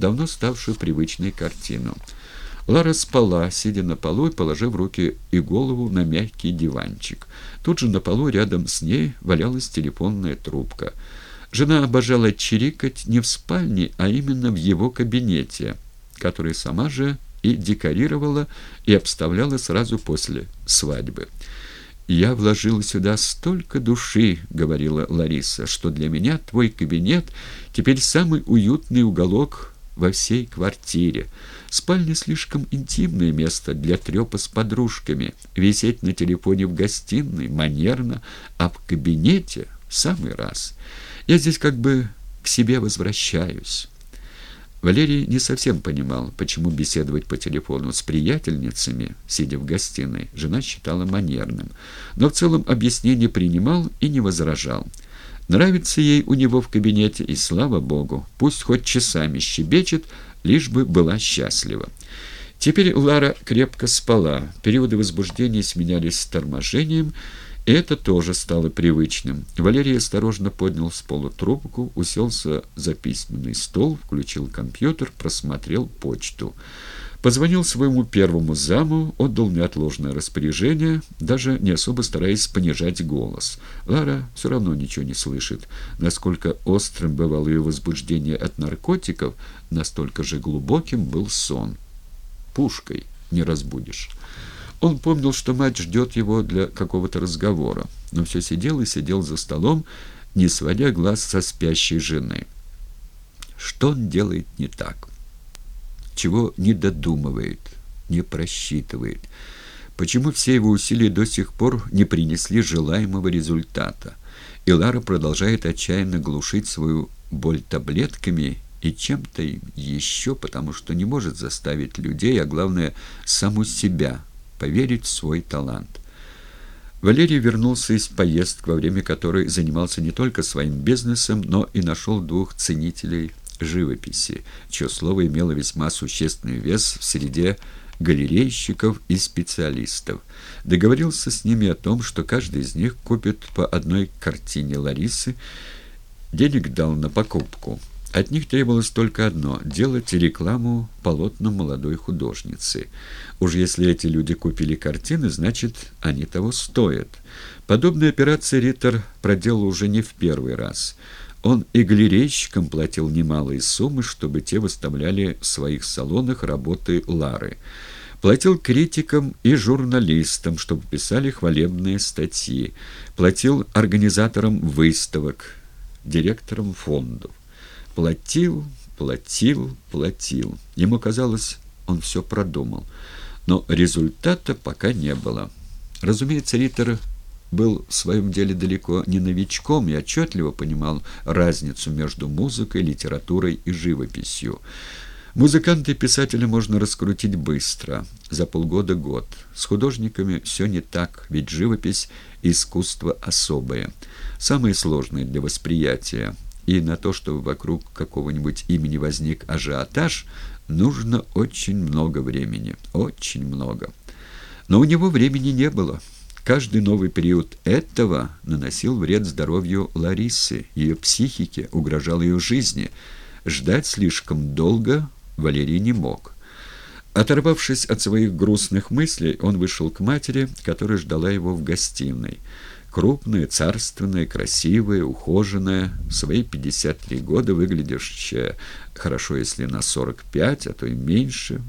давно ставшую привычной картину. Лара спала, сидя на полу и положив руки и голову на мягкий диванчик. Тут же на полу рядом с ней валялась телефонная трубка. Жена обожала чирикать не в спальне, а именно в его кабинете, который сама же и декорировала, и обставляла сразу после свадьбы. «Я вложила сюда столько души», — говорила Лариса, — «что для меня твой кабинет теперь самый уютный уголок во всей квартире. Спальня слишком интимное место для трепа с подружками. Висеть на телефоне в гостиной манерно, а в кабинете в самый раз. Я здесь как бы к себе возвращаюсь». Валерий не совсем понимал, почему беседовать по телефону с приятельницами, сидя в гостиной, жена считала манерным, но в целом объяснение принимал и не возражал. Нравится ей у него в кабинете, и слава богу, пусть хоть часами щебечет, лишь бы была счастлива. Теперь Лара крепко спала, периоды возбуждения сменялись торможением, и это тоже стало привычным. Валерий осторожно поднял с пола трубку, уселся за письменный стол, включил компьютер, просмотрел почту. Позвонил своему первому заму, отдал неотложное распоряжение, даже не особо стараясь понижать голос. Лара все равно ничего не слышит. Насколько острым бывало ее возбуждение от наркотиков, настолько же глубоким был сон. Пушкой не разбудишь. Он помнил, что мать ждет его для какого-то разговора, но все сидел и сидел за столом, не сводя глаз со спящей жены. Что он делает не так? Чего не додумывает, не просчитывает? Почему все его усилия до сих пор не принесли желаемого результата? И Лара продолжает отчаянно глушить свою боль таблетками и чем-то еще, потому что не может заставить людей, а главное, саму себя поверить в свой талант. Валерий вернулся из поездки, во время которой занимался не только своим бизнесом, но и нашел двух ценителей живописи, чье слово имело весьма существенный вес в среде галерейщиков и специалистов. Договорился с ними о том, что каждый из них купит по одной картине Ларисы, денег дал на покупку. От них требовалось только одно – делать рекламу полотнам молодой художницы. Уж если эти люди купили картины, значит, они того стоят. Подобные операции Риттер проделал уже не в первый раз. Он и галерейщикам платил немалые суммы, чтобы те выставляли в своих салонах работы Лары. Платил критикам и журналистам, чтобы писали хвалебные статьи. Платил организаторам выставок, директорам фондов. Платил, платил, платил. Ему казалось, он все продумал. Но результата пока не было. Разумеется, Риттер был в своем деле далеко не новичком и отчетливо понимал разницу между музыкой, литературой и живописью. Музыканта и писателя можно раскрутить быстро, за полгода-год. С художниками все не так, ведь живопись – искусство особое, самое сложное для восприятия – и на то, чтобы вокруг какого-нибудь имени возник ажиотаж, нужно очень много времени, очень много. Но у него времени не было. Каждый новый период этого наносил вред здоровью Ларисы, ее психике, угрожал ее жизни. Ждать слишком долго Валерий не мог. Оторвавшись от своих грустных мыслей, он вышел к матери, которая ждала его в гостиной. Крупная, царственная, красивая, ухоженная, в свои 53 года выглядящая хорошо, если на 45, а то и меньше,